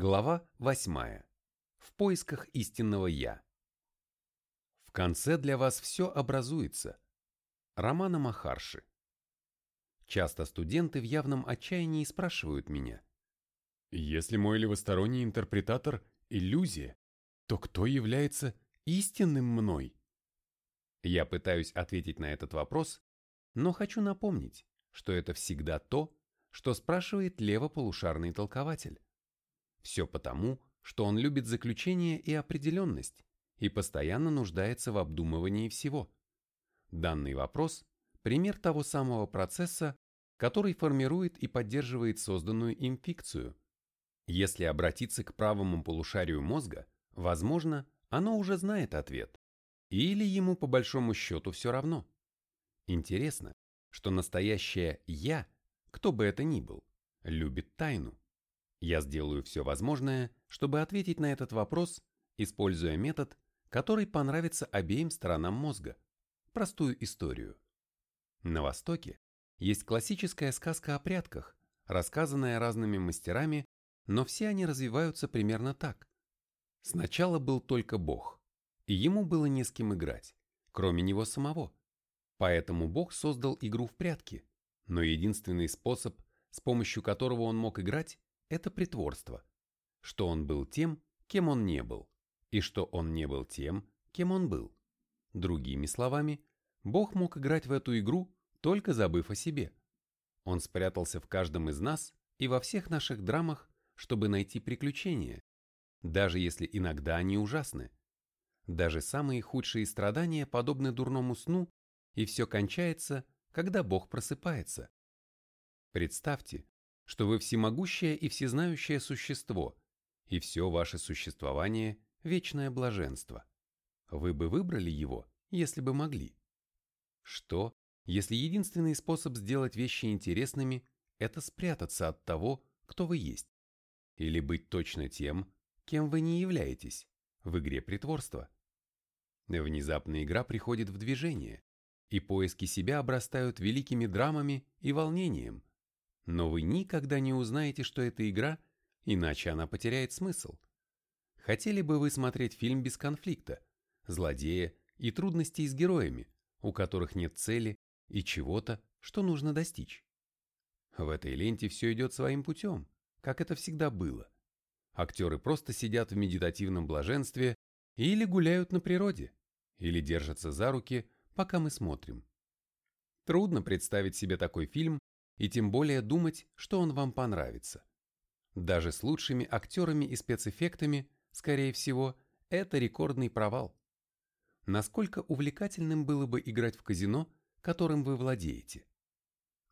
Глава 8. В поисках истинного «я». В конце для вас все образуется. Романа Махарши. Часто студенты в явном отчаянии спрашивают меня. Если мой левосторонний интерпретатор – иллюзия, то кто является истинным мной? Я пытаюсь ответить на этот вопрос, но хочу напомнить, что это всегда то, что спрашивает левополушарный толкователь. Все потому, что он любит заключение и определенность и постоянно нуждается в обдумывании всего. Данный вопрос – пример того самого процесса, который формирует и поддерживает созданную им фикцию. Если обратиться к правому полушарию мозга, возможно, оно уже знает ответ. Или ему по большому счету все равно. Интересно, что настоящее «я», кто бы это ни был, любит тайну. Я сделаю все возможное, чтобы ответить на этот вопрос, используя метод, который понравится обеим сторонам мозга – простую историю. На Востоке есть классическая сказка о прятках, рассказанная разными мастерами, но все они развиваются примерно так. Сначала был только Бог, и ему было не с кем играть, кроме него самого. Поэтому Бог создал игру в прятки, но единственный способ, с помощью которого он мог играть, это притворство, что он был тем, кем он не был, и что он не был тем, кем он был. Другими словами, Бог мог играть в эту игру, только забыв о себе. Он спрятался в каждом из нас и во всех наших драмах, чтобы найти приключения, даже если иногда они ужасны. Даже самые худшие страдания подобны дурному сну, и все кончается, когда Бог просыпается. Представьте, что вы всемогущее и всезнающее существо, и все ваше существование – вечное блаженство. Вы бы выбрали его, если бы могли. Что, если единственный способ сделать вещи интересными – это спрятаться от того, кто вы есть? Или быть точно тем, кем вы не являетесь, в игре притворства? Внезапно игра приходит в движение, и поиски себя обрастают великими драмами и волнением, но вы никогда не узнаете, что это игра, иначе она потеряет смысл. Хотели бы вы смотреть фильм без конфликта, злодея и трудностей с героями, у которых нет цели и чего-то, что нужно достичь? В этой ленте все идет своим путем, как это всегда было. Актеры просто сидят в медитативном блаженстве или гуляют на природе, или держатся за руки, пока мы смотрим. Трудно представить себе такой фильм, и тем более думать, что он вам понравится. Даже с лучшими актерами и спецэффектами, скорее всего, это рекордный провал. Насколько увлекательным было бы играть в казино, которым вы владеете?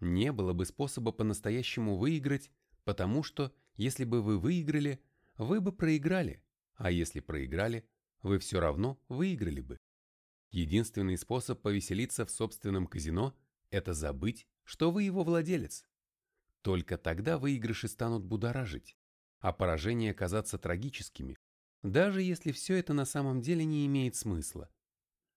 Не было бы способа по-настоящему выиграть, потому что, если бы вы выиграли, вы бы проиграли, а если проиграли, вы все равно выиграли бы. Единственный способ повеселиться в собственном казино – это забыть, что вы его владелец. Только тогда выигрыши станут будоражить, а поражения казаться трагическими, даже если все это на самом деле не имеет смысла.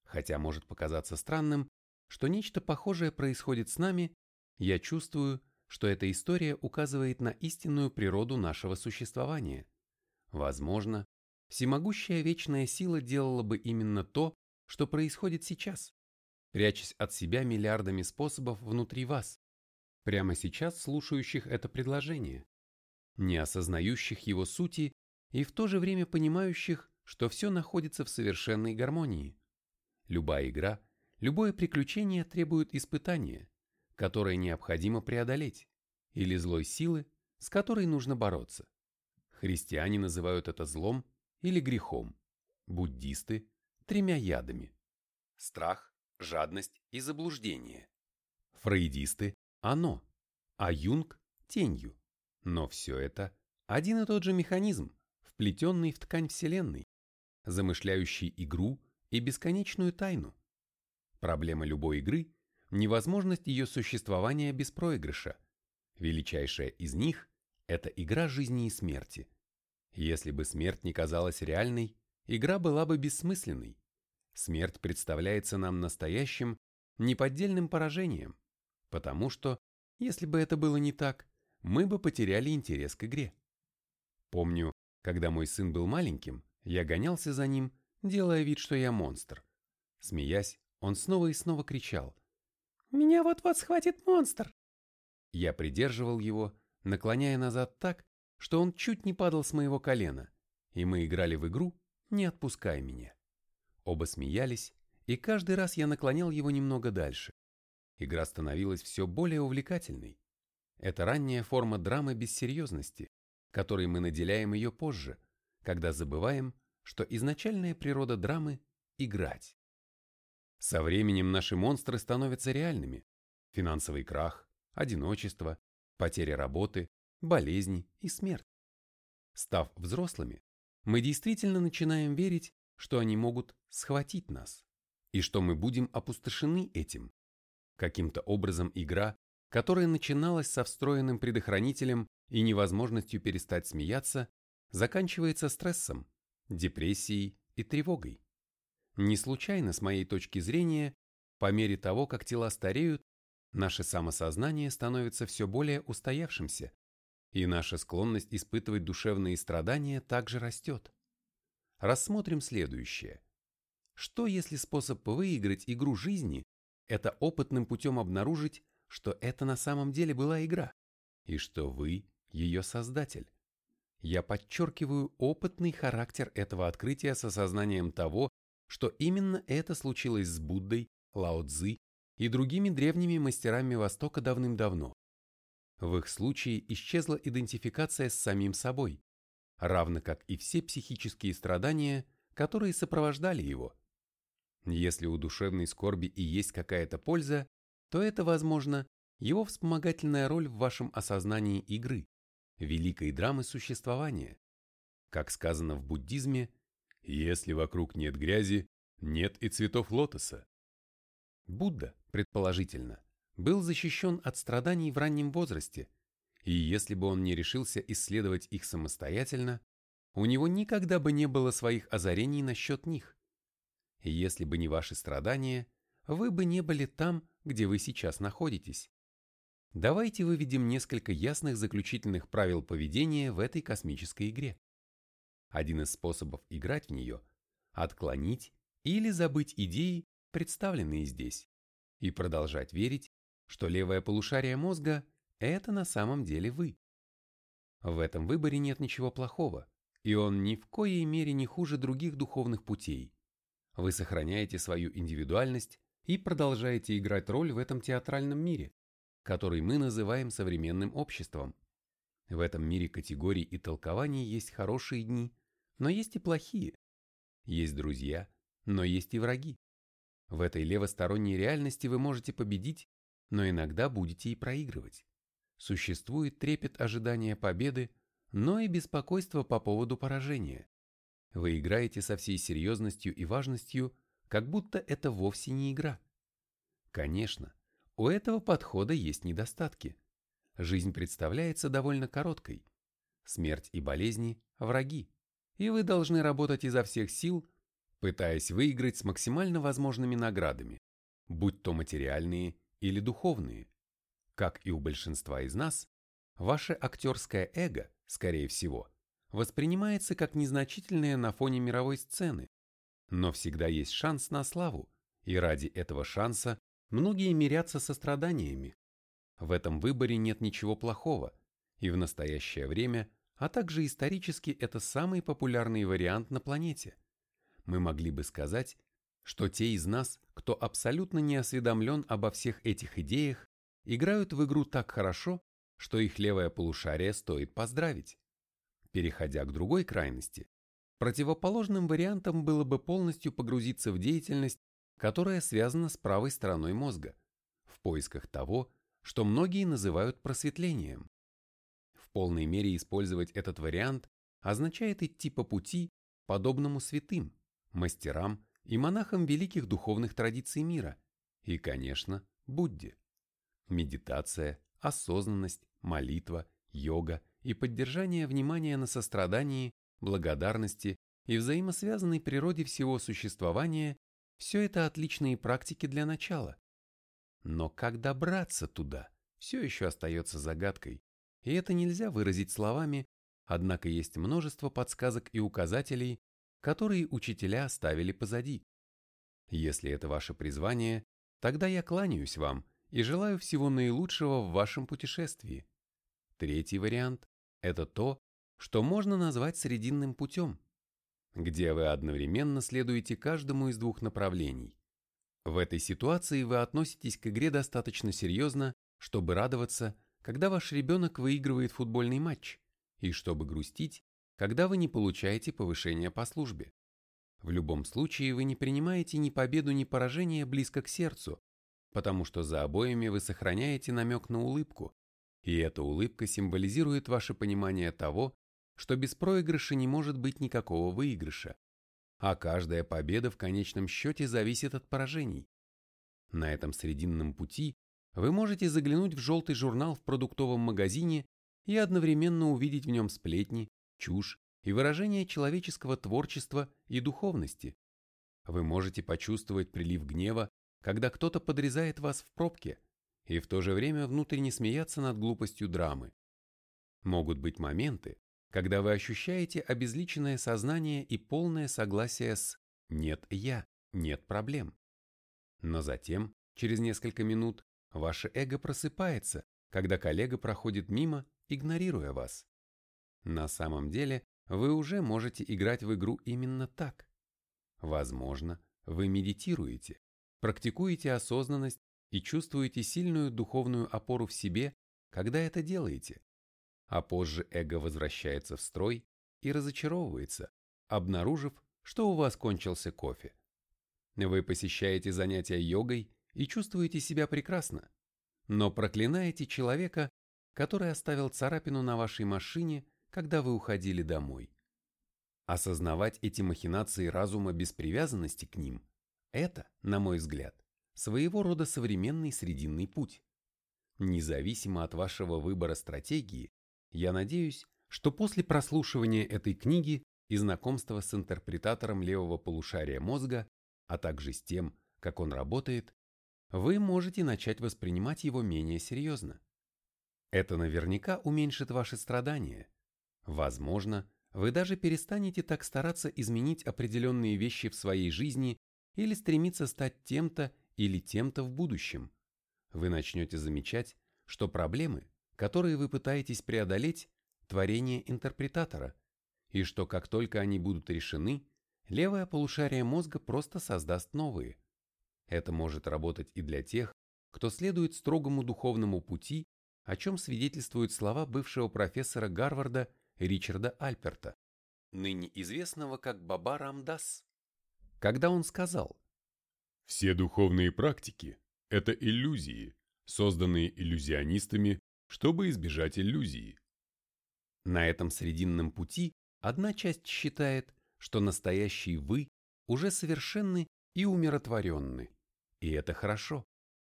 Хотя может показаться странным, что нечто похожее происходит с нами, я чувствую, что эта история указывает на истинную природу нашего существования. Возможно, всемогущая вечная сила делала бы именно то, что происходит сейчас прячась от себя миллиардами способов внутри вас, прямо сейчас слушающих это предложение, не осознающих его сути и в то же время понимающих, что все находится в совершенной гармонии. Любая игра, любое приключение требует испытания, которое необходимо преодолеть, или злой силы, с которой нужно бороться. Христиане называют это злом или грехом, буддисты – тремя ядами. Страх, жадность и заблуждение. Фрейдисты – оно, а Юнг – тенью. Но все это один и тот же механизм, вплетенный в ткань Вселенной, замышляющий игру и бесконечную тайну. Проблема любой игры – невозможность ее существования без проигрыша. Величайшая из них – это игра жизни и смерти. Если бы смерть не казалась реальной, игра была бы бессмысленной. Смерть представляется нам настоящим, неподдельным поражением, потому что, если бы это было не так, мы бы потеряли интерес к игре. Помню, Когда мой сын был маленьким, я гонялся за ним, делая вид, что я монстр. Смеясь, он снова и снова кричал. «Меня вот-вот схватит монстр!» Я придерживал его, наклоняя назад так, что он чуть не падал с моего колена, и мы играли в игру «Не отпускай меня». Оба смеялись, и каждый раз я наклонял его немного дальше. Игра становилась все более увлекательной. Это ранняя форма драмы без серьезности, которой мы наделяем ее позже, когда забываем, что изначальная природа драмы – играть. Со временем наши монстры становятся реальными. Финансовый крах, одиночество, потеря работы, болезни и смерть. Став взрослыми, мы действительно начинаем верить, что они могут схватить нас, и что мы будем опустошены этим. Каким-то образом игра, которая начиналась со встроенным предохранителем и невозможностью перестать смеяться, заканчивается стрессом, депрессией и тревогой. Не случайно, с моей точки зрения, по мере того, как тела стареют, наше самосознание становится все более устоявшимся, и наша склонность испытывать душевные страдания также растет. Рассмотрим следующее. Что если способ выиграть игру жизни – это опытным путем обнаружить, что это на самом деле была игра, и что вы – ее создатель? Я подчеркиваю опытный характер этого открытия с осознанием того, что именно это случилось с Буддой, Лао Цзы и другими древними мастерами Востока давным-давно. В их случае исчезла идентификация с самим собой, равно как и все психические страдания, которые сопровождали его. Если у душевной скорби и есть какая-то польза, то это, возможно, его вспомогательная роль в вашем осознании игры, великой драмы существования. Как сказано в буддизме, если вокруг нет грязи, нет и цветов лотоса. Будда, предположительно, был защищен от страданий в раннем возрасте, и если бы он не решился исследовать их самостоятельно, у него никогда бы не было своих озарений насчет них. Если бы не ваши страдания, вы бы не были там, где вы сейчас находитесь. Давайте выведем несколько ясных заключительных правил поведения в этой космической игре. Один из способов играть в нее – отклонить или забыть идеи, представленные здесь, и продолжать верить, что левое полушарие мозга – это на самом деле вы. В этом выборе нет ничего плохого, и он ни в коей мере не хуже других духовных путей. Вы сохраняете свою индивидуальность и продолжаете играть роль в этом театральном мире, который мы называем современным обществом. В этом мире категорий и толкований есть хорошие дни, но есть и плохие. Есть друзья, но есть и враги. В этой левосторонней реальности вы можете победить, но иногда будете и проигрывать. Существует трепет ожидания победы, но и беспокойство по поводу поражения. Вы играете со всей серьезностью и важностью, как будто это вовсе не игра. Конечно, у этого подхода есть недостатки. Жизнь представляется довольно короткой. Смерть и болезни – враги, и вы должны работать изо всех сил, пытаясь выиграть с максимально возможными наградами, будь то материальные или духовные. Как и у большинства из нас, ваше актерское эго, скорее всего, воспринимается как незначительное на фоне мировой сцены, но всегда есть шанс на славу, и ради этого шанса Многие мирятся со страданиями. В этом выборе нет ничего плохого, и в настоящее время, а также исторически это самый популярный вариант на планете. Мы могли бы сказать, что те из нас, кто абсолютно не осведомлен обо всех этих идеях, играют в игру так хорошо, что их левое полушарие стоит поздравить. Переходя к другой крайности, противоположным вариантом было бы полностью погрузиться в деятельность, которая связана с правой стороной мозга, в поисках того, что многие называют просветлением. В полной мере использовать этот вариант означает идти по пути, подобному святым, мастерам и монахам великих духовных традиций мира, и, конечно, Будде. Медитация, осознанность, молитва, йога и поддержание внимания на сострадании, благодарности и взаимосвязанной природе всего существования все это отличные практики для начала. Но как добраться туда, все еще остается загадкой, и это нельзя выразить словами, однако есть множество подсказок и указателей, которые учителя оставили позади. Если это ваше призвание, тогда я кланяюсь вам и желаю всего наилучшего в вашем путешествии. Третий вариант – это то, что можно назвать срединным путем, где вы одновременно следуете каждому из двух направлений. В этой ситуации вы относитесь к игре достаточно серьезно, чтобы радоваться, когда ваш ребенок выигрывает футбольный матч, и чтобы грустить, когда вы не получаете повышения по службе. В любом случае вы не принимаете ни победу, ни поражение близко к сердцу, потому что за обоими вы сохраняете намек на улыбку, и эта улыбка символизирует ваше понимание того, что без проигрыша не может быть никакого выигрыша, а каждая победа в конечном счете зависит от поражений. На этом срединном пути вы можете заглянуть в желтый журнал в продуктовом магазине и одновременно увидеть в нем сплетни, чушь и выражение человеческого творчества и духовности. Вы можете почувствовать прилив гнева, когда кто-то подрезает вас в пробке, и в то же время внутренне смеяться над глупостью драмы. Могут быть моменты, когда вы ощущаете обезличенное сознание и полное согласие с «нет я, нет проблем». Но затем, через несколько минут, ваше эго просыпается, когда коллега проходит мимо, игнорируя вас. На самом деле, вы уже можете играть в игру именно так. Возможно, вы медитируете, практикуете осознанность и чувствуете сильную духовную опору в себе, когда это делаете а позже эго возвращается в строй и разочаровывается, обнаружив, что у вас кончился кофе. Вы посещаете занятия йогой и чувствуете себя прекрасно, но проклинаете человека, который оставил царапину на вашей машине, когда вы уходили домой. Осознавать эти махинации разума без привязанности к ним – это, на мой взгляд, своего рода современный срединный путь. Независимо от вашего выбора стратегии, я надеюсь, что после прослушивания этой книги и знакомства с интерпретатором левого полушария мозга, а также с тем, как он работает, вы можете начать воспринимать его менее серьезно. Это наверняка уменьшит ваши страдания. Возможно, вы даже перестанете так стараться изменить определенные вещи в своей жизни или стремиться стать тем-то или тем-то в будущем. Вы начнете замечать, что проблемы, которые вы пытаетесь преодолеть, творение интерпретатора, и что как только они будут решены, левое полушарие мозга просто создаст новые. Это может работать и для тех, кто следует строгому духовному пути, о чем свидетельствуют слова бывшего профессора Гарварда Ричарда Альперта, ныне известного как Баба Рамдас, когда он сказал «Все духовные практики – это иллюзии, созданные иллюзионистами чтобы избежать иллюзии. На этом срединном пути одна часть считает, что настоящий «вы» уже совершенны и умиротворенны. И это хорошо,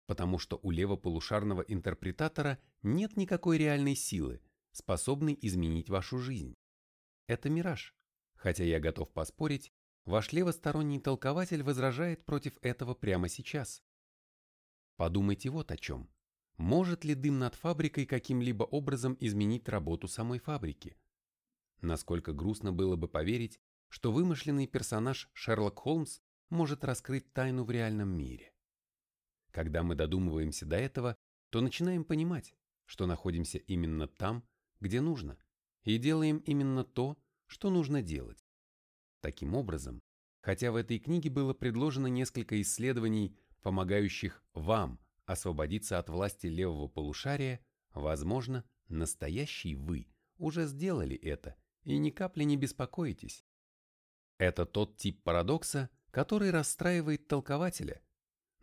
потому что у левополушарного интерпретатора нет никакой реальной силы, способной изменить вашу жизнь. Это мираж, хотя я готов поспорить, ваш левосторонний толкователь возражает против этого прямо сейчас. Подумайте вот о чем. Может ли дым над фабрикой каким-либо образом изменить работу самой фабрики? Насколько грустно было бы поверить, что вымышленный персонаж Шерлок Холмс может раскрыть тайну в реальном мире. Когда мы додумываемся до этого, то начинаем понимать, что находимся именно там, где нужно, и делаем именно то, что нужно делать. Таким образом, хотя в этой книге было предложено несколько исследований, помогающих вам освободиться от власти левого полушария, возможно, настоящий вы уже сделали это и ни капли не беспокоитесь. Это тот тип парадокса, который расстраивает толкователя,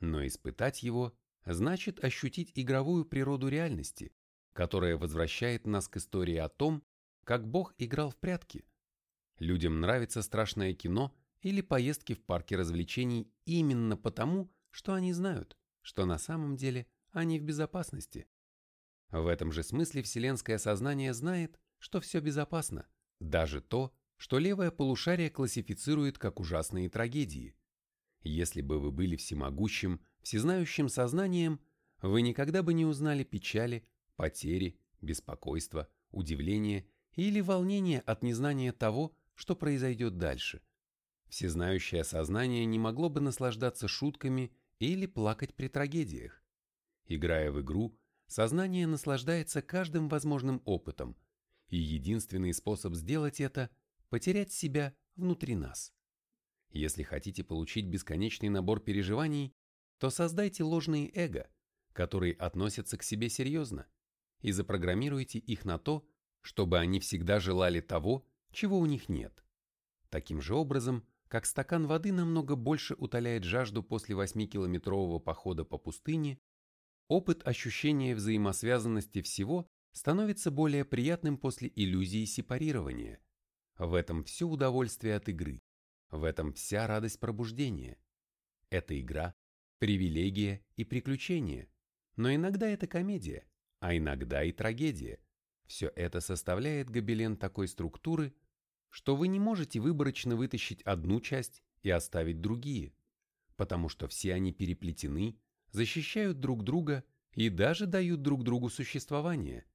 но испытать его значит ощутить игровую природу реальности, которая возвращает нас к истории о том, как Бог играл в прятки. Людям нравится страшное кино или поездки в парке развлечений именно потому, что они знают, что на самом деле они в безопасности. В этом же смысле вселенское сознание знает, что все безопасно, даже то, что левое полушарие классифицирует как ужасные трагедии. Если бы вы были всемогущим, всезнающим сознанием, вы никогда бы не узнали печали, потери, беспокойства, удивления или волнение от незнания того, что произойдет дальше. Всезнающее сознание не могло бы наслаждаться шутками или плакать при трагедиях. Играя в игру, сознание наслаждается каждым возможным опытом, и единственный способ сделать это – потерять себя внутри нас. Если хотите получить бесконечный набор переживаний, то создайте ложные эго, которые относятся к себе серьезно, и запрограммируйте их на то, чтобы они всегда желали того, чего у них нет. Таким же образом, как стакан воды намного больше утоляет жажду после 8-километрового похода по пустыне, опыт ощущения взаимосвязанности всего становится более приятным после иллюзии сепарирования. В этом все удовольствие от игры, в этом вся радость пробуждения. Это игра, привилегия и приключение, но иногда это комедия, а иногда и трагедия. Все это составляет гобелен такой структуры, что вы не можете выборочно вытащить одну часть и оставить другие, потому что все они переплетены, защищают друг друга и даже дают друг другу существование.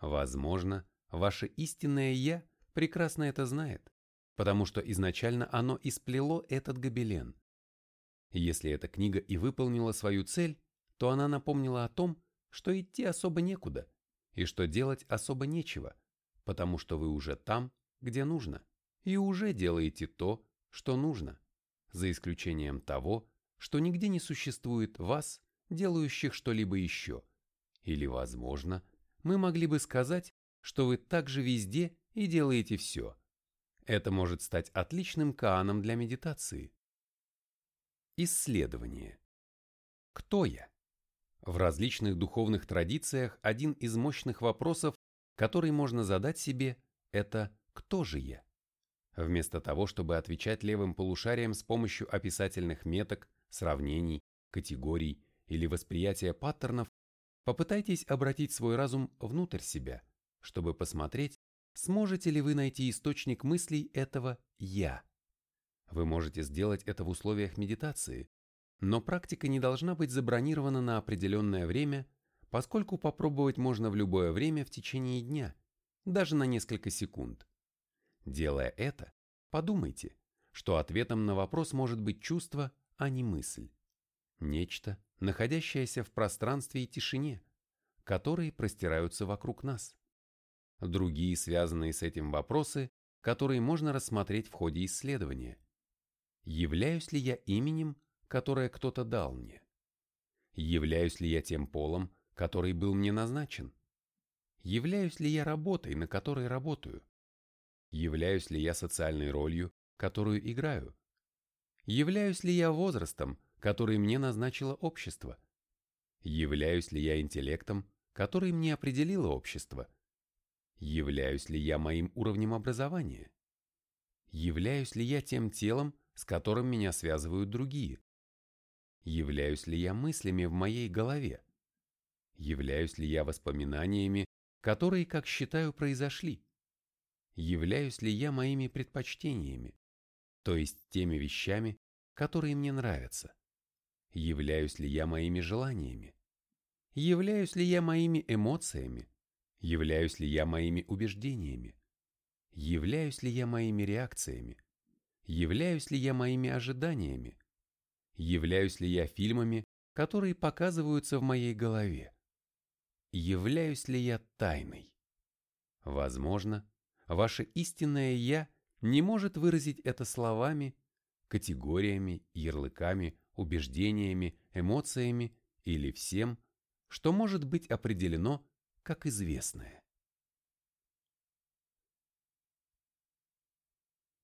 Возможно, ваше истинное «я» прекрасно это знает, потому что изначально оно и сплело этот гобелен. Если эта книга и выполнила свою цель, то она напомнила о том, что идти особо некуда и что делать особо нечего, потому что вы уже там, где нужно, и уже делаете то, что нужно, за исключением того, что нигде не существует вас, делающих что-либо еще. Или, возможно, мы могли бы сказать, что вы также везде и делаете все. Это может стать отличным кааном для медитации. Исследование. Кто я? В различных духовных традициях один из мощных вопросов, который можно задать себе, это «кто же я?». Вместо того, чтобы отвечать левым полушарием с помощью описательных меток, сравнений, категорий или восприятия паттернов, попытайтесь обратить свой разум внутрь себя, чтобы посмотреть, сможете ли вы найти источник мыслей этого «я». Вы можете сделать это в условиях медитации, но практика не должна быть забронирована на определенное время, поскольку попробовать можно в любое время в течение дня, даже на несколько секунд. Делая это, подумайте, что ответом на вопрос может быть чувство, а не мысль. Нечто, находящееся в пространстве и тишине, которые простираются вокруг нас. Другие связанные с этим вопросы, которые можно рассмотреть в ходе исследования. Являюсь ли я именем, которое кто-то дал мне? Являюсь ли я тем полом, который был мне назначен? Являюсь ли я работой, на которой работаю? Являюсь ли я социальной ролью, которую играю? Являюсь ли я возрастом, который мне назначило общество? Являюсь ли я интеллектом, который мне определило общество? Являюсь ли я моим уровнем образования? Являюсь ли я тем телом, с которым меня связывают другие? Являюсь ли я мыслями в моей голове? Являюсь ли я воспоминаниями, которые, как считаю, произошли? являюсь ли я моими предпочтениями, то есть теми вещами, которые мне нравятся? Являюсь ли я моими желаниями? Являюсь ли я моими эмоциями? Являюсь ли я моими убеждениями? Являюсь ли я моими реакциями? Являюсь ли я моими ожиданиями? Являюсь ли я фильмами, которые показываются в моей голове? Являюсь ли я тайной? Возможно, Ваше истинное «я» не может выразить это словами, категориями, ярлыками, убеждениями, эмоциями или всем, что может быть определено как известное.